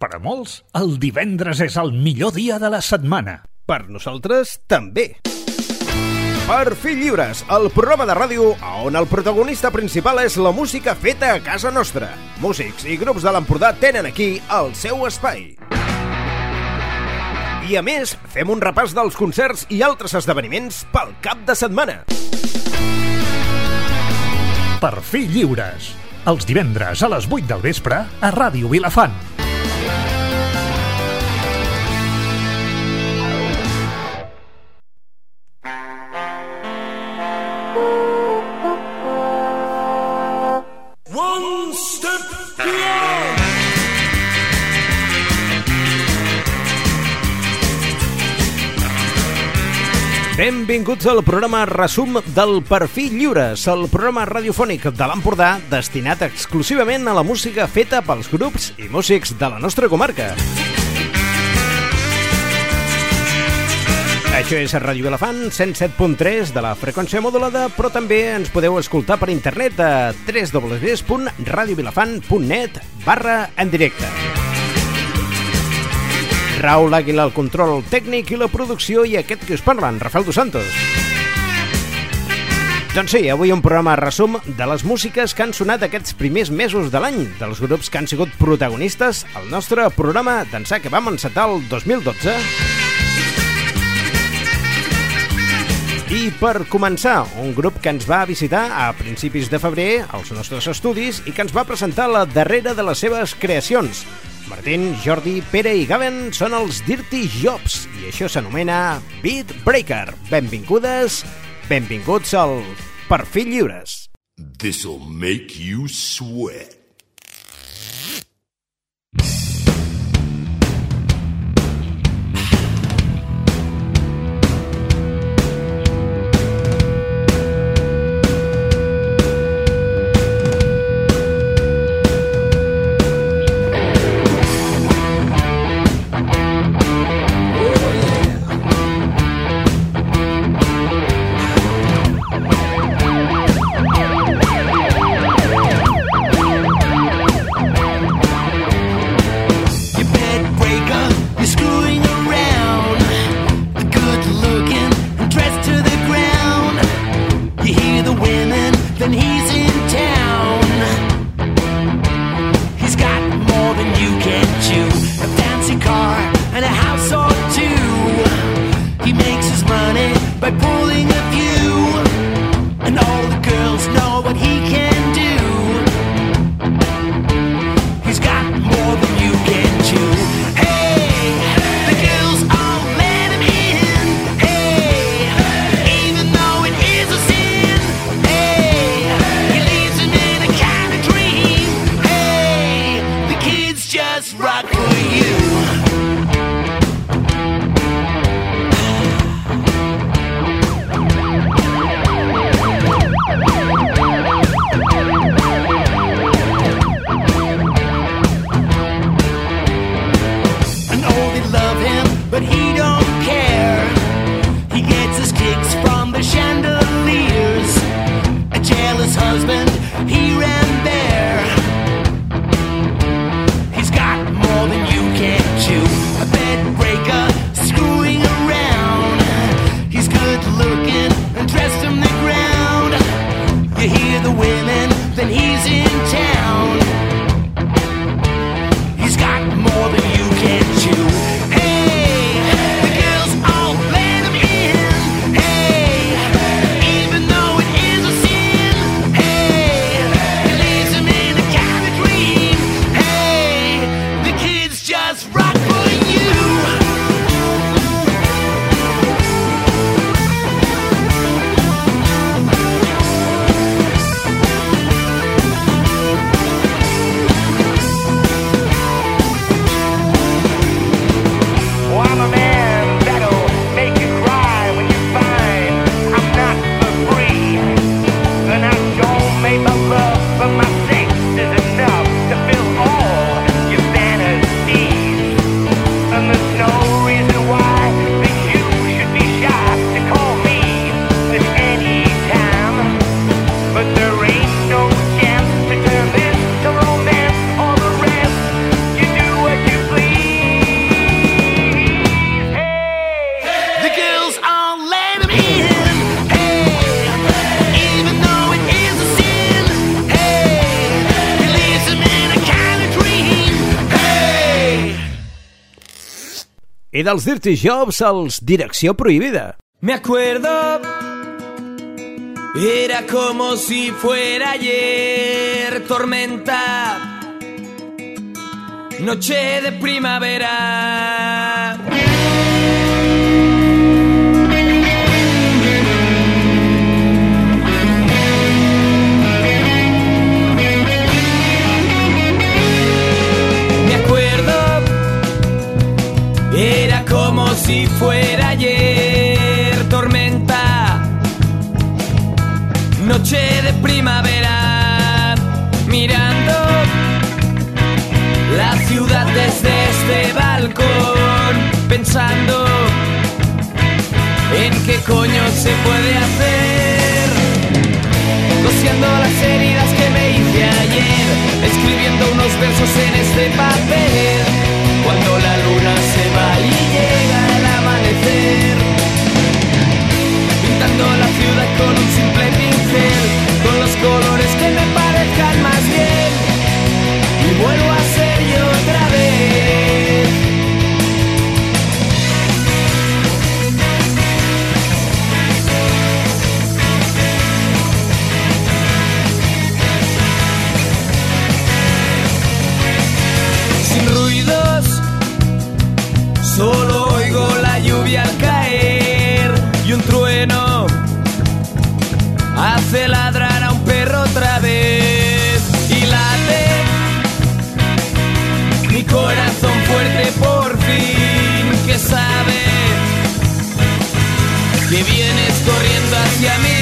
Per a molts, el divendres és el millor dia de la setmana. Per nosaltres, també. Per fi lliures, el programa de ràdio on el protagonista principal és la música feta a casa nostra. Músics i grups de l'Empordà tenen aquí el seu espai. I a més, fem un repàs dels concerts i altres esdeveniments pel cap de setmana. Per fi lliures, els divendres a les 8 del vespre a Ràdio Vilafant. Yeah. Benvinguts al programa Resum del Perfil Lliures, el programa radiofònic de l'Empordà destinat exclusivament a la música feta pels grups i músics de la nostra comarca. Això és Ràdio Vilafant, 107.3 de la freqüència modulada, però també ens podeu escoltar per internet a www.radiovilafant.net barra en directe. Raül Àguila al control tècnic i la producció i aquest que us parla, en Rafael Dos Santos. Doncs sí, avui un programa resum de les músiques que han sonat aquests primers mesos de l'any, dels grups que han sigut protagonistes al nostre programa d'ençà que vam encetar el 2012. I per començar, un grup que ens va visitar a principis de febrer als nostres estudis i que ens va presentar la darrera de les seves creacions. Martín, Jordi, Pere i Gaven són els Dirty Jobs i això s'anomena Beat Breaker. Benvingudes, benvinguts al Perfil Lliures. This'll make you sweat. I dels Dirty Jobs als Direcció Prohibida. Me acuerdo, era como si fuera ayer, tormenta, noche de primavera. Si fuera ayer, tormenta, noche de primavera, mirando la ciudad desde este balcón, pensando en qué coño se puede hacer, cosiendo las heridas que me hice ayer, escribiendo unos versos en este papel, cuando la luna se va y llega la ciudad con hace ladrar a un perro otra vez y late mi corazón fuerte por fin que sabe que vienes corriendo hacia mí.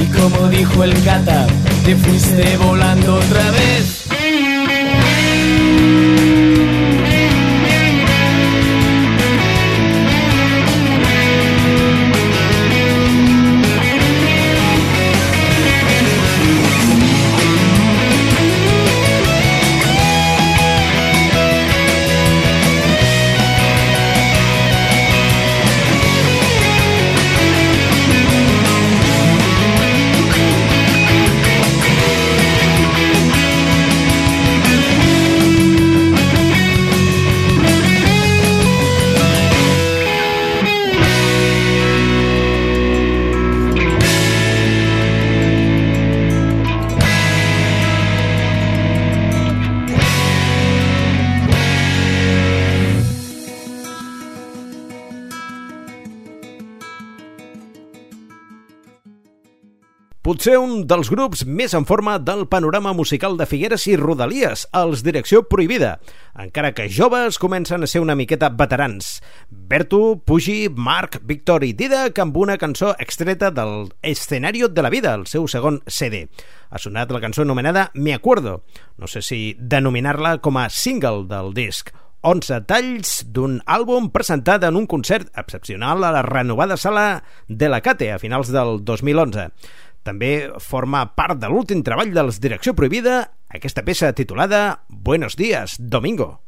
Y como dijo el cata, te fuiste volando otra vez. Potser un dels grups més en forma del panorama musical de Figueres i Rodalies, els Direcció Prohibida, encara que joves comencen a ser una miqueta veterans. Berto, Pugi, Marc, Víctor i Didac amb una cançó extreta del Escenario de la Vida, el seu segon CD. Ha sonat la cançó anomenada Me Acuerdo, no sé si denominar-la com a single del disc, 11 talls d'un àlbum presentat en un concert excepcional a la renovada sala de la Cate a finals del 2011. També forma part de l'últim treball dels Direcció Prohibida, aquesta peça titulada Buenos días, Domingo.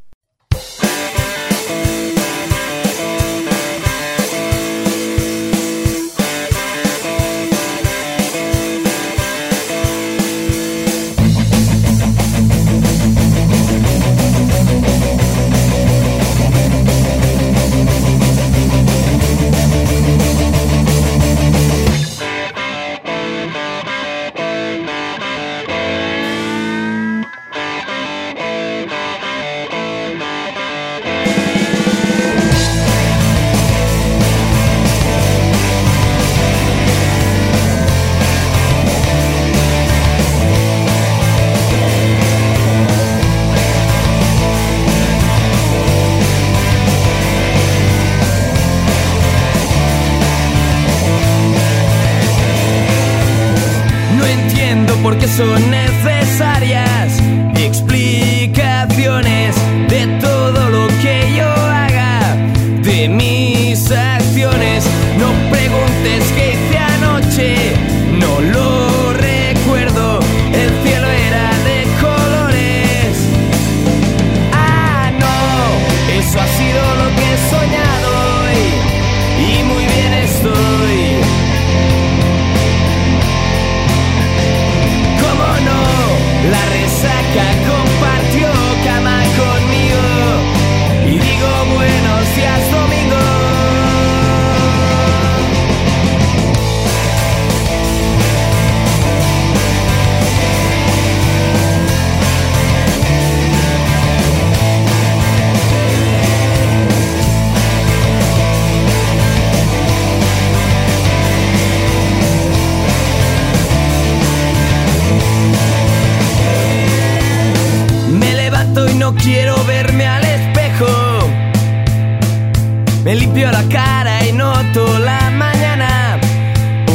La cara y noto la mañana.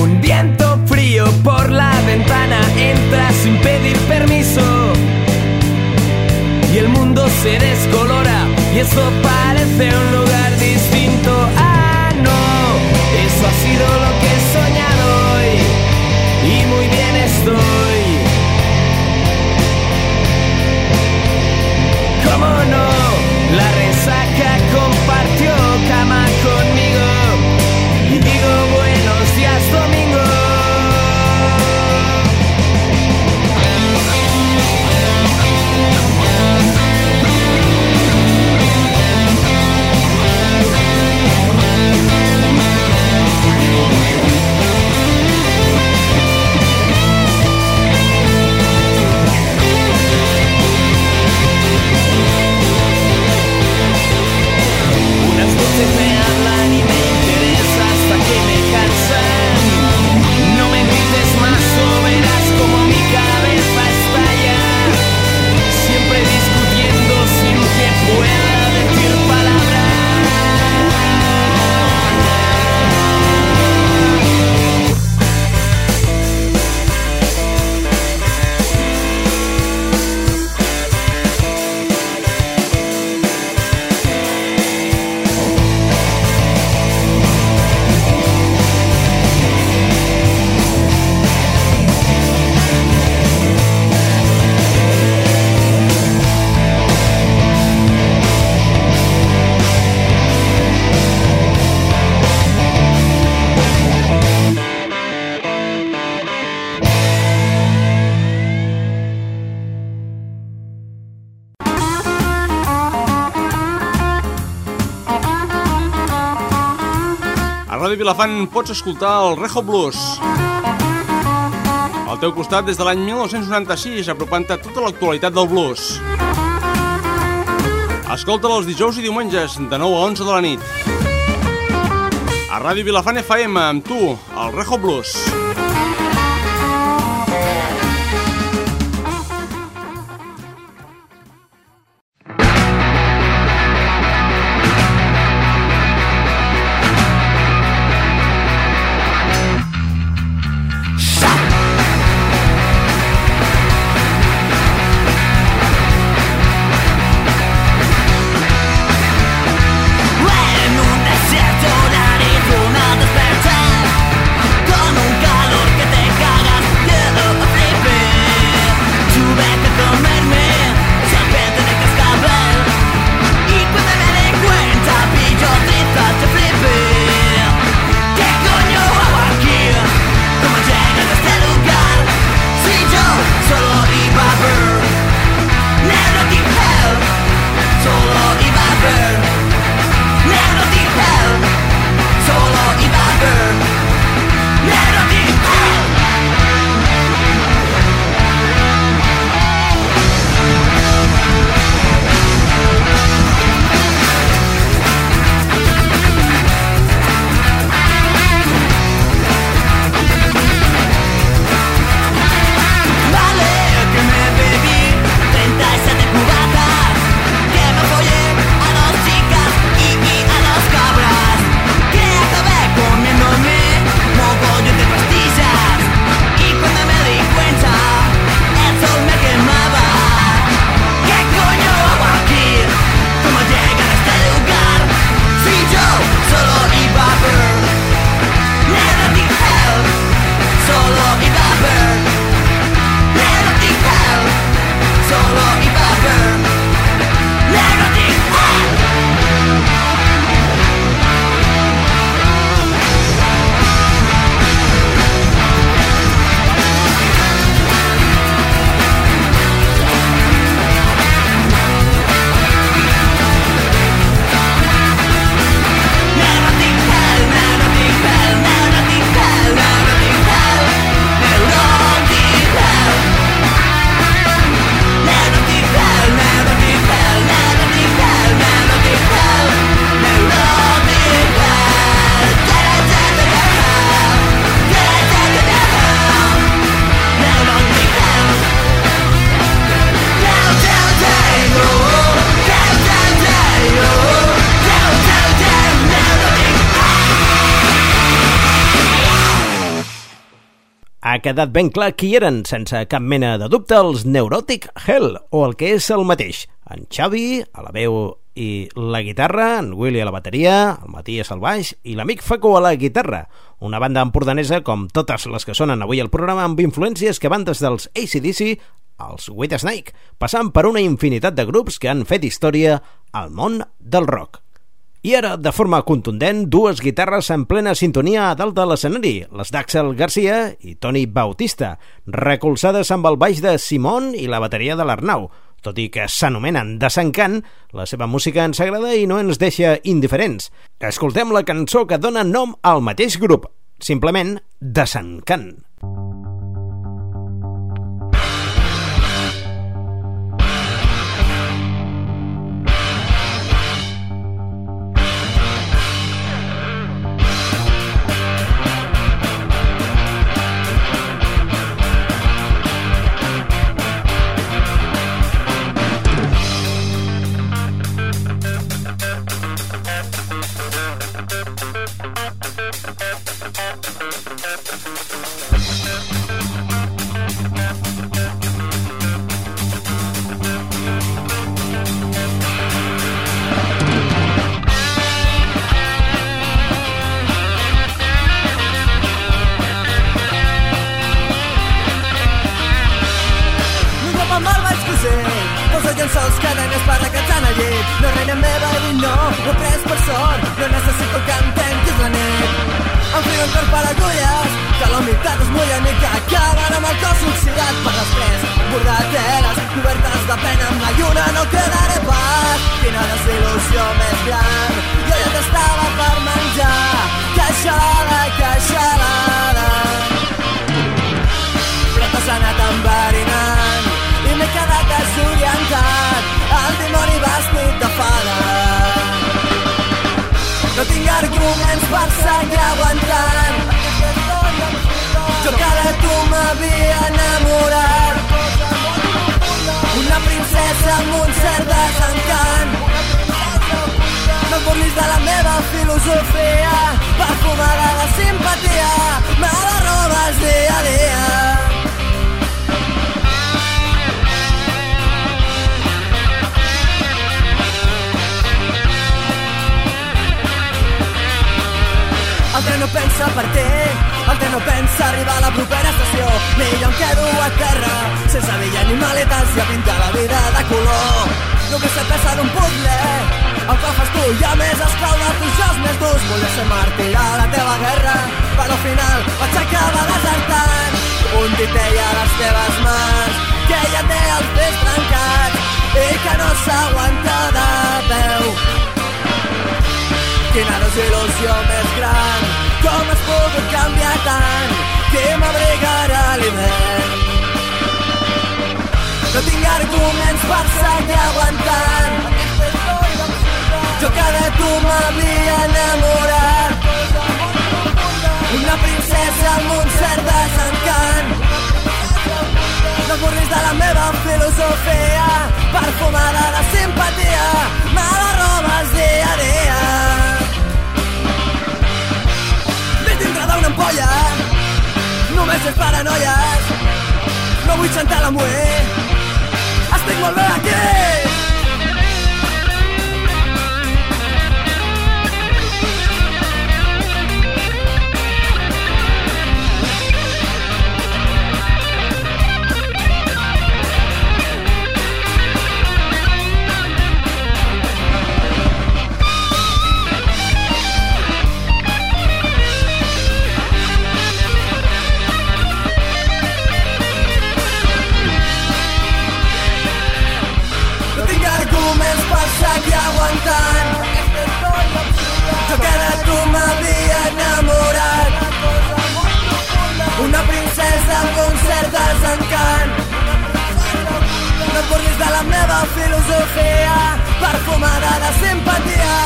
Un viento frío por la ventana entra sin pedir permiso. Y el mundo se descolora y eso parece un lugar distinto. Ah, no, eso ha sido Vilafant pots escoltar el Rejo Blues. Al teu costat des de l'any 1996, apropant-te tota l'actualitat del blues. Escolta'l els dijous i diumenges, de 9 a 11 de la nit. A Ràdio Vilafant FM, amb tu, el Rejo Blues. Quedat ben clar qui eren, sense cap mena de dubte, els Neurotic Hell, o el que és el mateix. En Xavi, a la veu i la guitarra, en Willy a la bateria, el Matías al baix i l'amic Faco a la guitarra. Una banda empordanesa com totes les que sonen avui al programa amb influències que van des dels ACDC als White Snake, passant per una infinitat de grups que han fet història al món del rock. I ara, de forma contundent, dues guitarres en plena sintonia a dalt de l'escenari, les d'Àxel Garcia i Toni Bautista, recolzades amb el baix de Simon i la bateria de l'Arnau. Tot i que s'anomenen Desencant, la seva música ens agrada i no ens deixa indiferents. Escoltem la cançó que dona nom al mateix grup, simplement Desencant. Filosofia perfumada de simpatia me la robes dia a dia El tren no pensa per te, el tren no pensa arribar a la propera estació. Millor em quedo a terra, sense vella ni maletes i a pintar la vida de color. Només ser peça d'un puzzle, el que fas tu ja més esclau de jocs més durs. Volia ser màrtir a la teva guerra, però al final vaig acabar desertant. Un titell a les teves mans, que ja té els pes trencats i que no s'aguanta de peu. Quina desil·lusió més gran Com has pogut canviar tant Qui m'abrigarà a l'hivern No tinc arguments per seguir aguantant Que de tu m'havia enamorat. Una princesa amb un cert desencant no burlis de la meva filosofia. Perfumada de simpatia me la robes dia a dia. Ve dintre d'una ampolla. Només és paranoies. No vull sentar la muer estic molt bé aquí Burlis de la meva filosofia perfumada de simpatia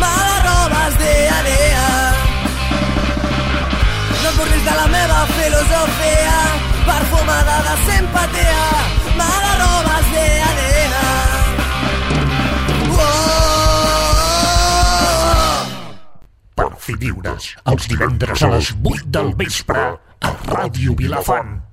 me la robes dia a dia. No et burlis de la meva filosofia perfumada de simpatia me la robes dia a dia. Per fi lliures, els divendres a les 8 del vespre, a Ràdio Vilafant.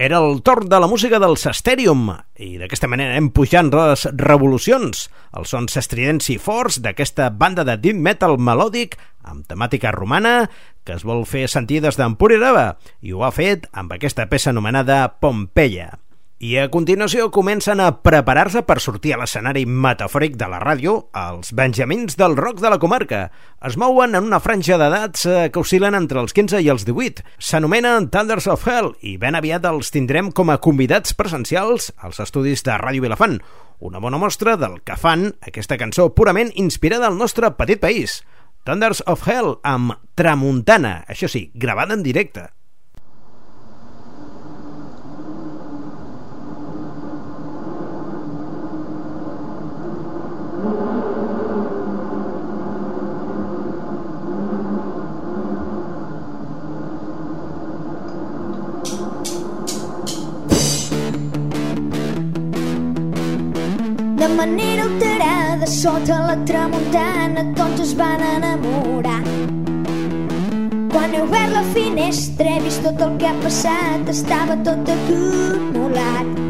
Era el torn de la música del Sesterium i d'aquesta manera anem pujant les revolucions, els sons i forts d'aquesta banda de death metal melòdic amb temàtica romana que es vol fer sentir des d'Empuriarava i ho ha fet amb aquesta peça anomenada Pompeia. I a continuació comencen a preparar-se per sortir a l'escenari metafòric de la ràdio els benjamins del rock de la comarca. Es mouen en una franja d'edats eh, que oscil·len entre els 15 i els 18. S'anomenen Thunders of Hell i ben aviat els tindrem com a convidats presencials als estudis de Ràdio Vilafant. Una bona mostra del que fan aquesta cançó purament inspirada al nostre petit país. Thunders of Hell amb Tramuntana, això sí, gravada en directe. De manera alterada, sota la tramuntana, tots es van enamorar. Quan he obert la finestra he vist tot el que ha passat, estava tot acumulat.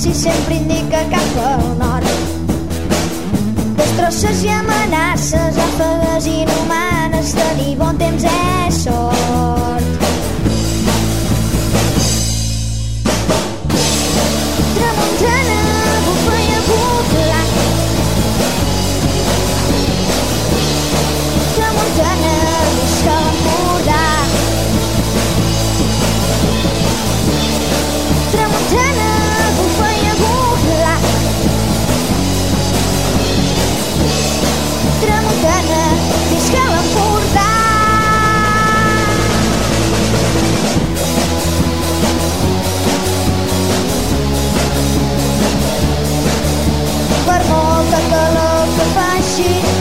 silenci sempre indica cap al nord. Destrosses i amenaces, àfegues inhumanes, tenir bon temps és sort. Per molta calor que faci, aquest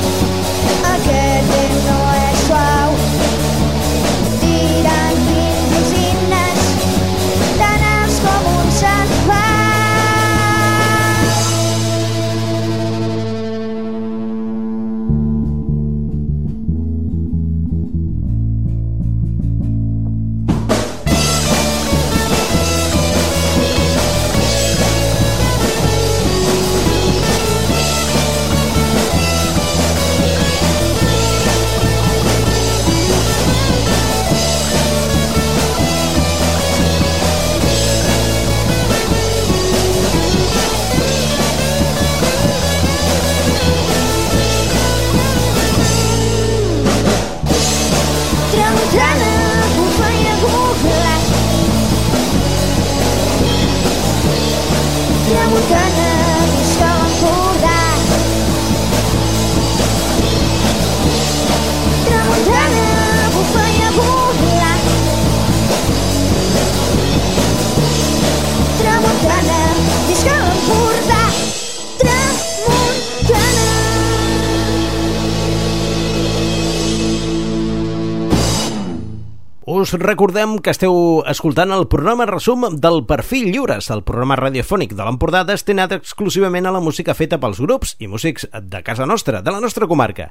Us recordem que esteu escoltant el programa resum del Perfil Lliures, el programa radiofònic de l'Empordà destinat exclusivament a la música feta pels grups i músics de casa nostra, de la nostra comarca.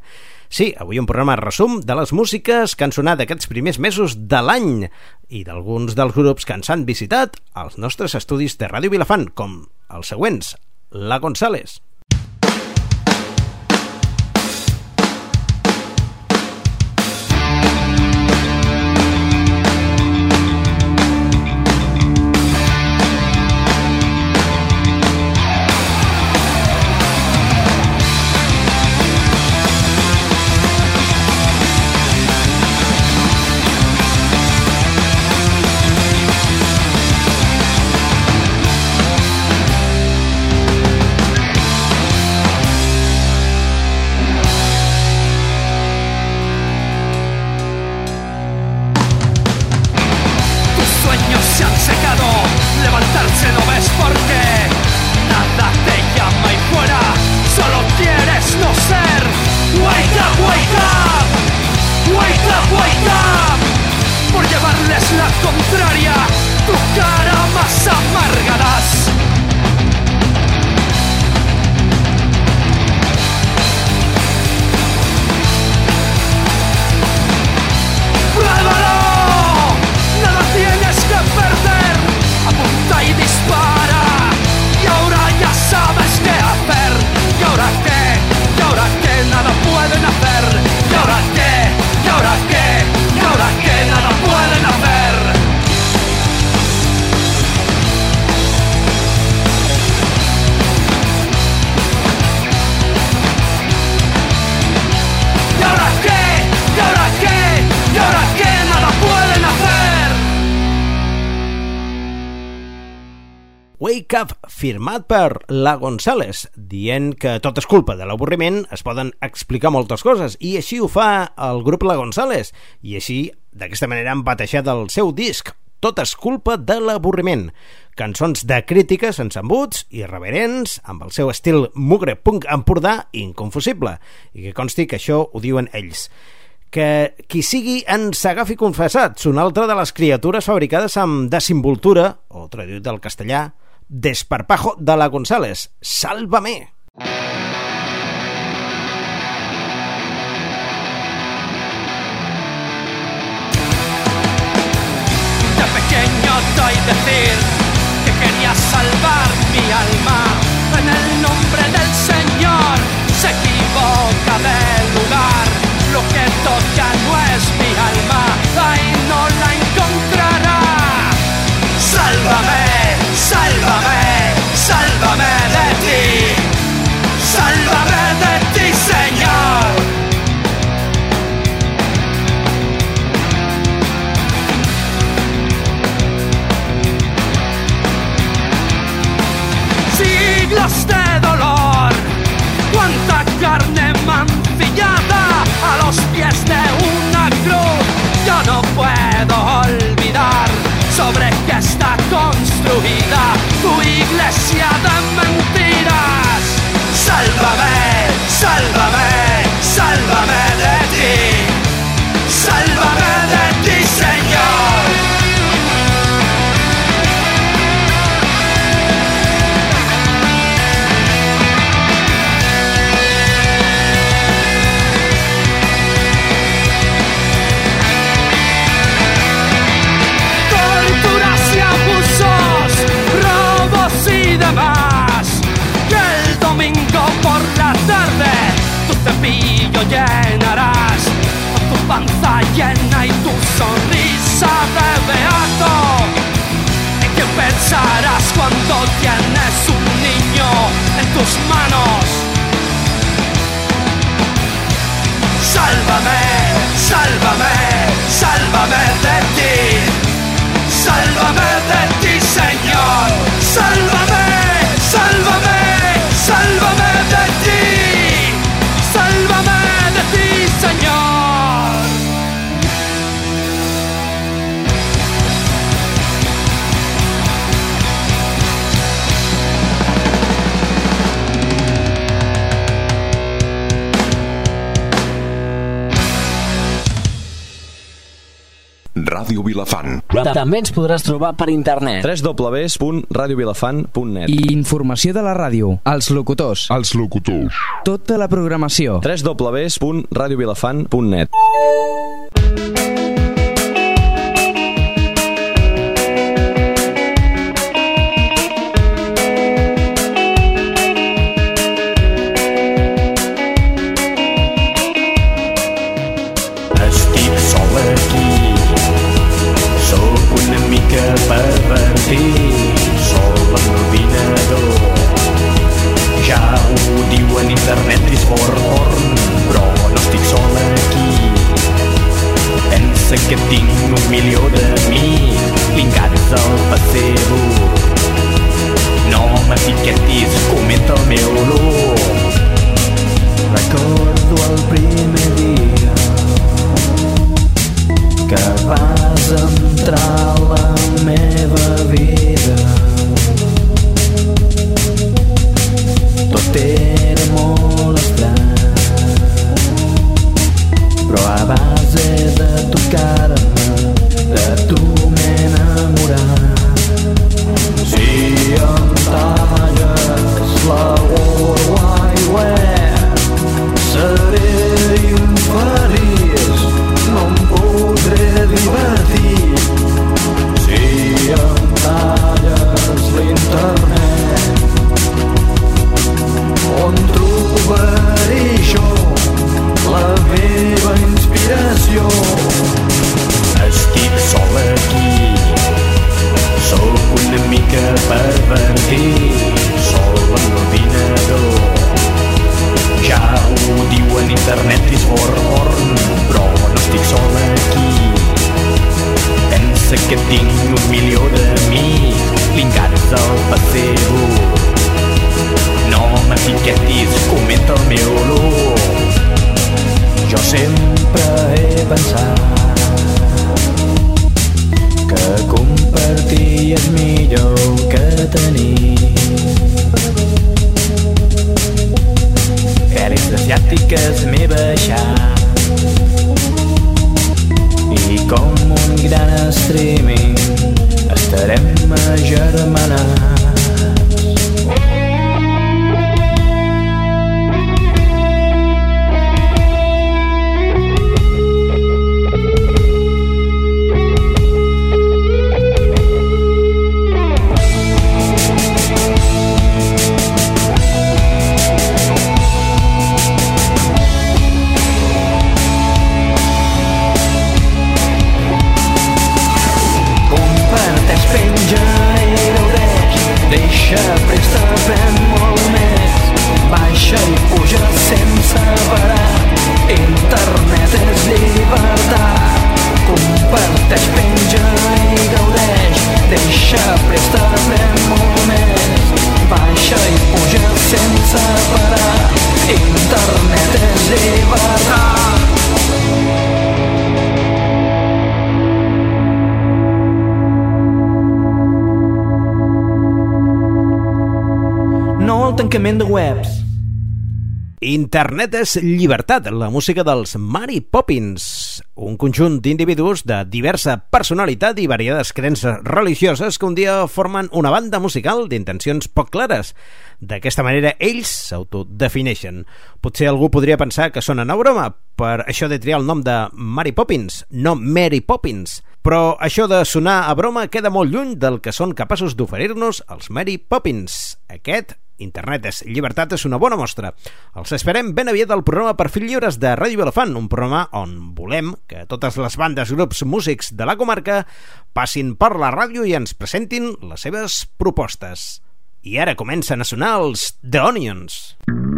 Sí, avui un programa resum de les músiques que han sonat aquests primers mesos de l'any i d'alguns dels grups que ens han visitat als nostres estudis de Ràdio Vilafant, com els següents, La González, firmat per La González, dient que tot és culpa de l'avorriment, es poden explicar moltes coses, i així ho fa el grup La González, i així, d'aquesta manera, han batejat el seu disc, Tot és culpa de l'avorriment. Cançons de crítica sense embuts, irreverents, amb el seu estil mugre punk empordà inconfusible, i que consti que això ho diuen ells que qui sigui ens agafi confessats, una altra de les criatures fabricades amb desinvoltura, o traduït del castellà, Desparpajo Dala González. ¡Sálvame! De pequeño doy decir que quería salvar mi alma en el nombre del Señor. Se equivoca del lugar lo que puedo olvidar sobre qué está construida tu iglesia. llenarás tu panza llena y tu sonrisa de beato ¿En qué pensarás cuando tienes un niño en tus manos? Sálvame, sálvame, sálvame de Vilafant. També ens podràs trobar per internet. www.radiovilafant.net I informació de la ràdio, els locutors. Els locutors. Tota la programació. www.radiovilafant.net zero. No m'etiquetis, comenta el meu olor. Jo sempre he pensat que compartir és millor que tenir. Fèlix asiàtiques m'he baixat com un gran streaming estarem agermanats. Baixa, presta, ben molt més. Baixa i puja sense parar. Internet és llibertat. Comparteix, penja i gaudeix. Deixa, presta, ben molt més. Baixa i puja sense parar. Internet és llibertat. Tancament de webs. Internet és llibertat, la música dels Mary Poppins, un conjunt d'individus de diversa personalitat i variades creences religioses que un dia formen una banda musical d'intencions poc clares. D'aquesta manera ells s'autodefineixen. Potser algú podria pensar que sonen a broma per això de triar el nom de Mary Poppins, no Mary Poppins. Però això de sonar a broma queda molt lluny del que són capaços d'oferir-nos els Mary Poppins. Aquest Internet és llibertat és una bona mostra. Els esperem ben aviat al programa Perfil Lliures de Ràdio Elefant, un programa on volem que totes les bandes, grups, músics de la comarca passin per la ràdio i ens presentin les seves propostes. I ara comencen a sonar els The Onions. No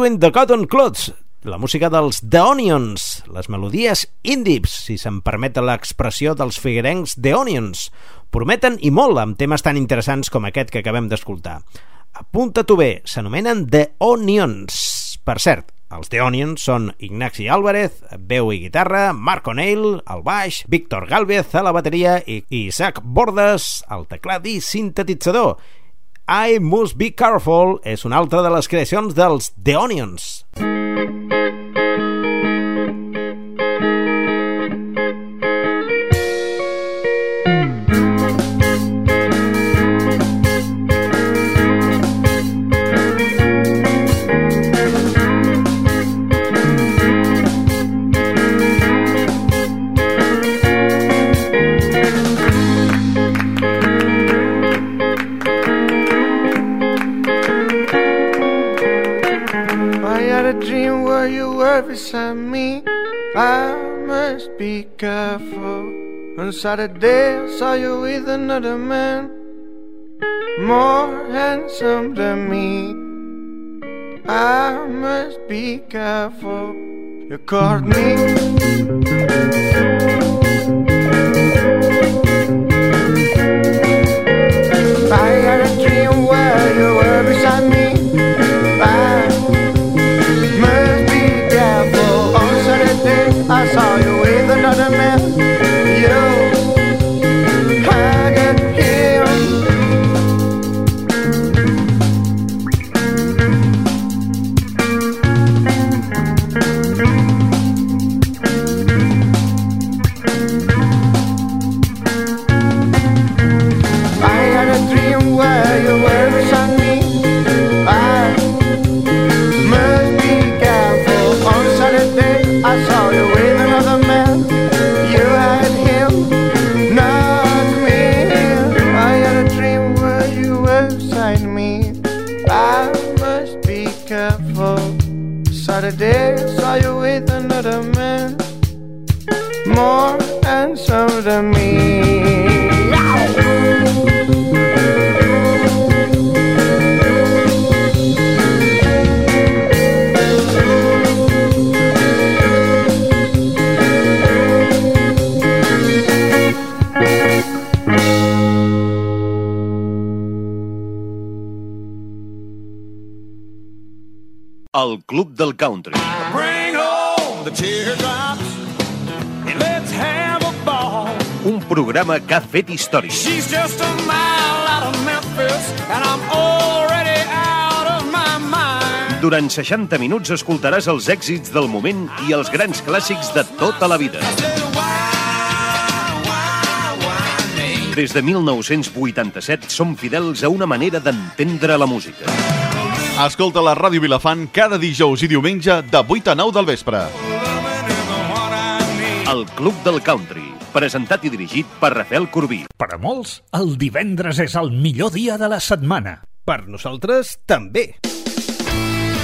Between the Cotton Cloths, la música dels The Onions, les melodies índips, si se'm permet l'expressió dels figuerencs The Onions. Prometen i molt amb temes tan interessants com aquest que acabem d'escoltar. Apunta-t'ho bé, s'anomenen The Onions. Per cert, els The Onions són Ignasi Álvarez, veu i guitarra, Marc O'Neill, al baix, Víctor Galvez a la bateria i Isaac Bordes al teclat i sintetitzador. I Must Be Careful és una altra de les creacions dels The Onions. a were beside me. I must be careful. On Saturday, I saw you with another man, more handsome than me. I must be careful. You caught me. I had a dream que ha fet història. She's just a mile out of Memphis and I'm already out of my mind. Durant 60 minuts escoltaràs els èxits del moment i els grans clàssics de tota la vida. Des de 1987 som fidels a una manera d'entendre la música. Escolta la Ràdio Vilafant cada dijous i diumenge de 8 a 9 del vespre. El Club del Country, presentat i dirigit per Rafael Corbí. Per a molts, el divendres és el millor dia de la setmana. Per nosaltres, també.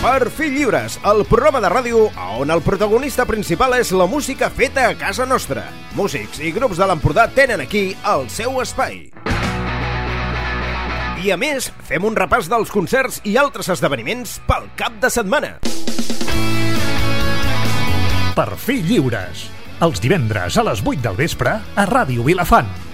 Per fi lliures, el programa de ràdio on el protagonista principal és la música feta a casa nostra. Músics i grups de l'Empordà tenen aquí el seu espai. I a més, fem un repàs dels concerts i altres esdeveniments pel cap de setmana. Per fi lliures. Els divendres a les 8 del vespre a Ràdio Vilafant.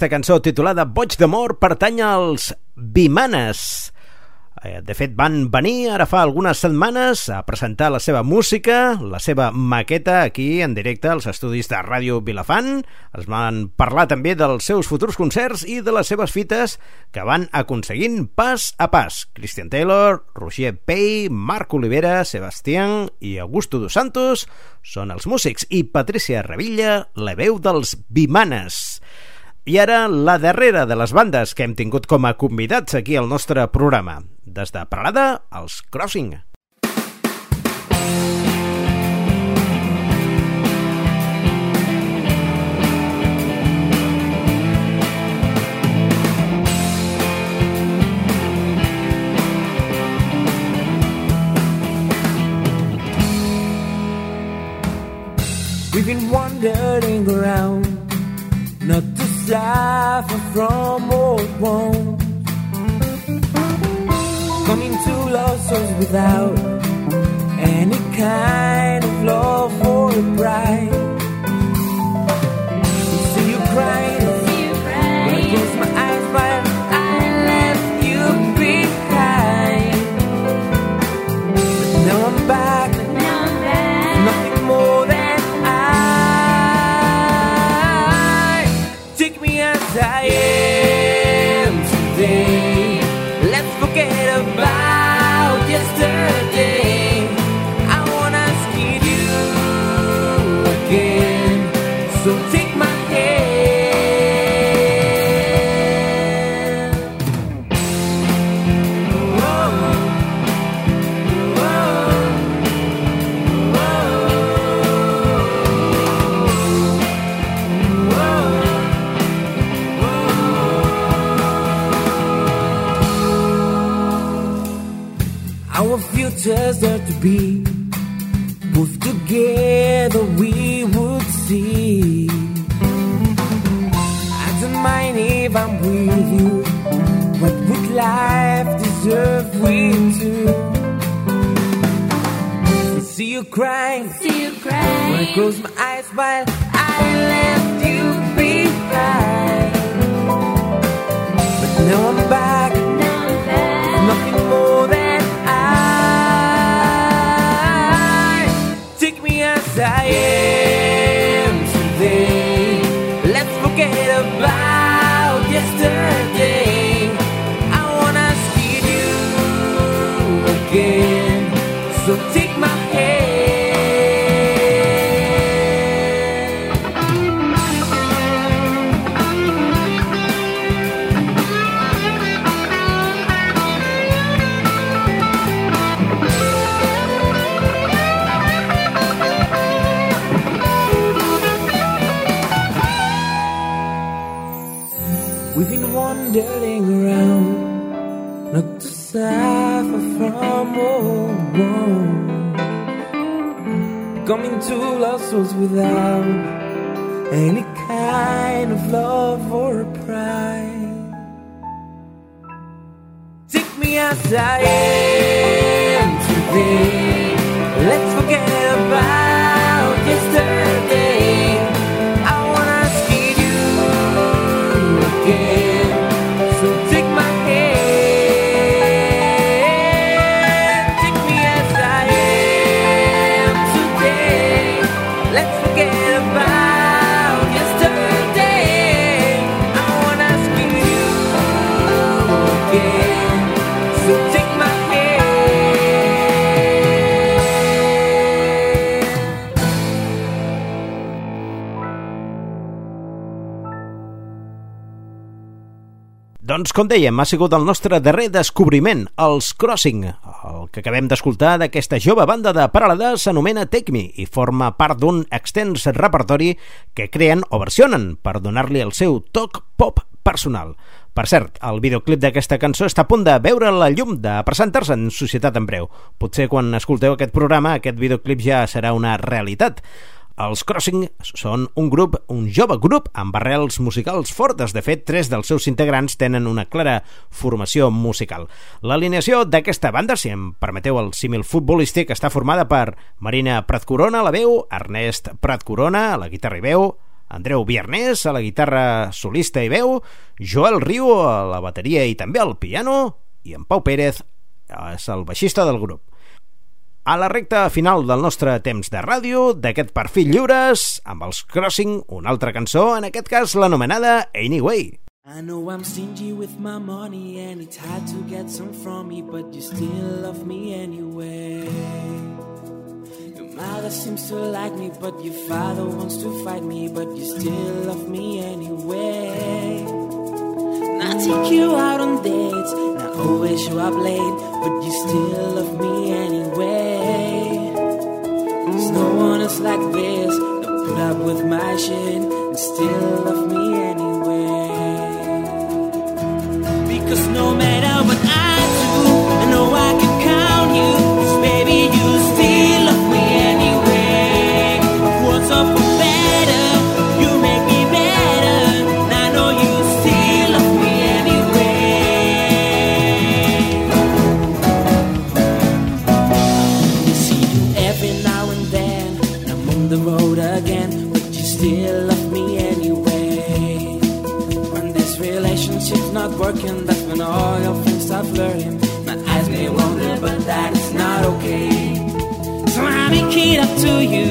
Aquesta cançó titulada Boig d'amor pertany als Bimanes. Eh, De fet, van venir ara fa algunes setmanes a presentar la seva música, la seva maqueta aquí en directe als estudis de Ràdio Vilafant. Es van parlar també dels seus futurs concerts i de les seves fites que van aconseguint pas a pas. Christian Taylor, Roger Pey, Marc Olivera, Sebastián i Augusto dos Santos són els músics i Patricia Revilla, la veu dels Bimanes. I ara la darrera de les bandes que hem tingut com a convidats aquí al nostre programa. Des de Parada, els Crossing. We've been wandering around, not too suffer from old wounds. Coming to losses without any kind of love or pride. See you crying, with you? See you crying, see you crying. When I close my eyes while Doncs, com dèiem, ha sigut el nostre darrer descobriment, els Crossing. El que acabem d'escoltar d'aquesta jove banda de Paralada s'anomena Take Me i forma part d'un extens repertori que creen o versionen per donar-li el seu toc pop personal. Per cert, el videoclip d'aquesta cançó està a punt de veure la llum, de presentar-se en societat en breu. Potser quan escolteu aquest programa aquest videoclip ja serà una realitat. Els Crossing són un grup, un jove grup amb arrels musicals fortes. De fet, tres dels seus integrants tenen una clara formació musical. L'alineació d'aquesta banda, si em permeteu el símil futbolístic, està formada per Marina Prat Corona a la veu, Ernest Prat Corona a la guitarra i veu, Andreu Viernes a la guitarra solista i veu, Joel Riu a la bateria i també al piano i en Pau Pérez és el baixista del grup. A la recta final del nostre temps de ràdio, d'aquest perfil lliures, amb els Crossing, una altra cançó, en aquest cas l'anomenada Anyway. I know I'm stingy with my money and it's hard to get some from me, but you still love me anyway. Your mother seems to like me, but your father wants to fight me, but you still love me anyway. I take you out on dates, and I always show up late, but you still love me anyway. There's no one else like this, that put up with my shit and still love me anyway. Because no matter what I do, I know I can count you. 'Cause baby, all your friends start flirting. My eyes may wander, but that is not okay. So I make it up to you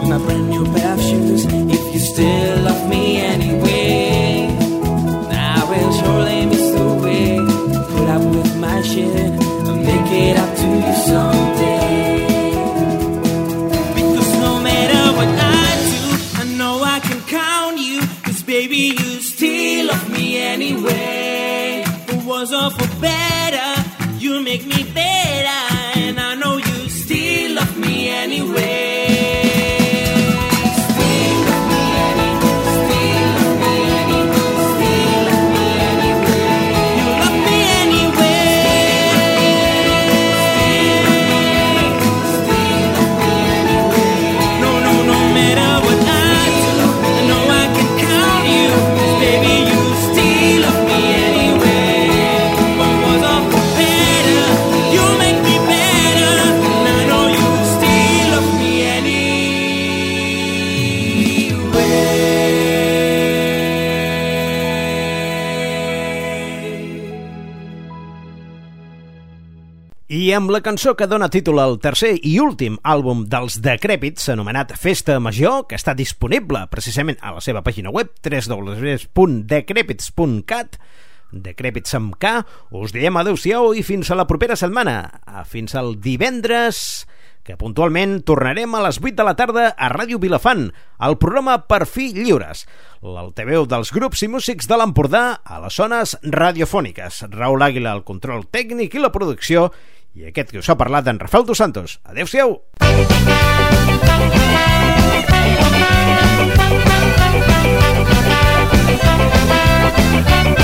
with my brand new pair of shoes. If you still love me anyway, la cançó que dona títol al tercer i últim àlbum dels Decrèpits, anomenat Festa Major, que està disponible precisament a la seva pàgina web www.decrèpits.cat Decrèpits amb K, us diem adeu-siau i fins a la propera setmana. Ah, Fins al divendres, que puntualment tornarem a les 8 de la tarda a Ràdio Vilafant, al programa Per fi lliures, l'altaveu dels grups i músics de l'Empordà a les zones radiofòniques. Raül Àguila al control tècnic i la producció i aquest que us ha parlat en Rafael Dos Santos. Adeu-siau! amb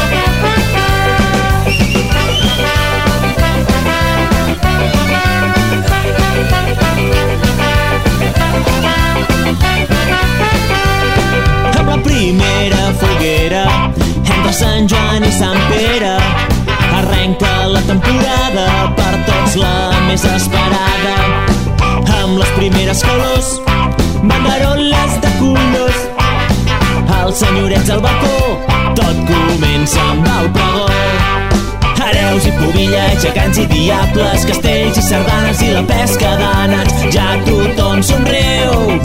gegants i diables, castells i sardanes i la pesca d'ànets. Ja tothom somriu,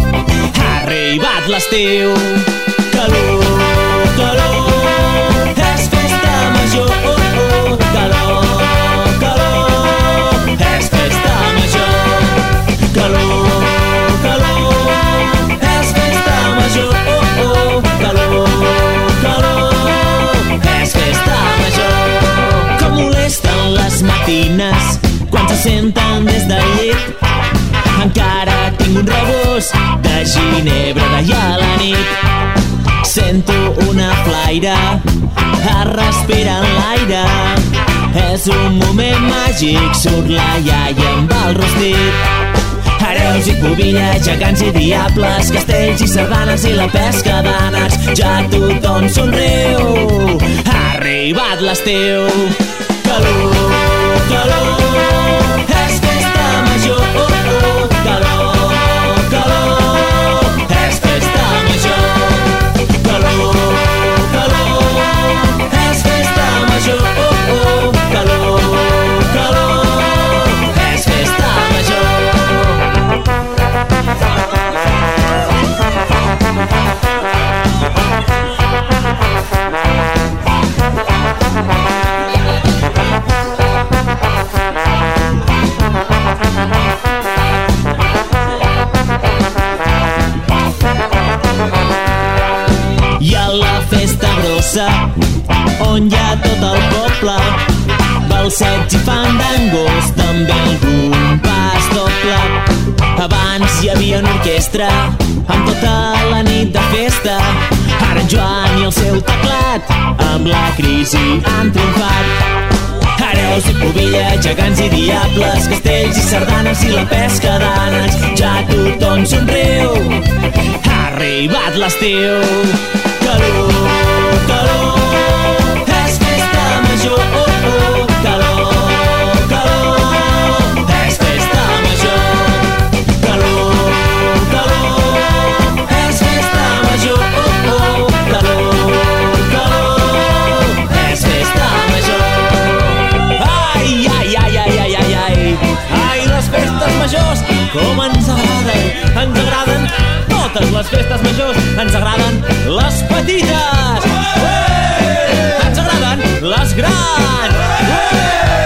ha arribat l'estiu. Calor, calor, les matines quan se senten des del llit. Encara tinc un rebús de ginebra d'allà a la nit. Sento una flaire a respirar en l'aire. És un moment màgic, surt la iaia amb el rostit. Hereus i pobilla, gegants i diables, castells i sardanes i la pesca d'ànecs. Ja tothom somriu, ha arribat l'estiu. Calor, calor, és festa major. Oh, oh, calor, calor, és festa major. Calor, calor, és festa major. Oh, plaça on hi ha tot el poble. Balsets i fandangos, també algun pas doble. Abans hi havia una orquestra amb tota la nit de festa. Ara en Joan i el seu teclat amb la crisi han triomfat. Hereus i pobilla, gegants i diables, castells i sardanes i la pesca d'ànecs. Ja tothom somriu, ha arribat l'estiu. Calor, com ens agraden, ens agraden. Les festes majors, ens agraden. Les petites, les grans, Ué!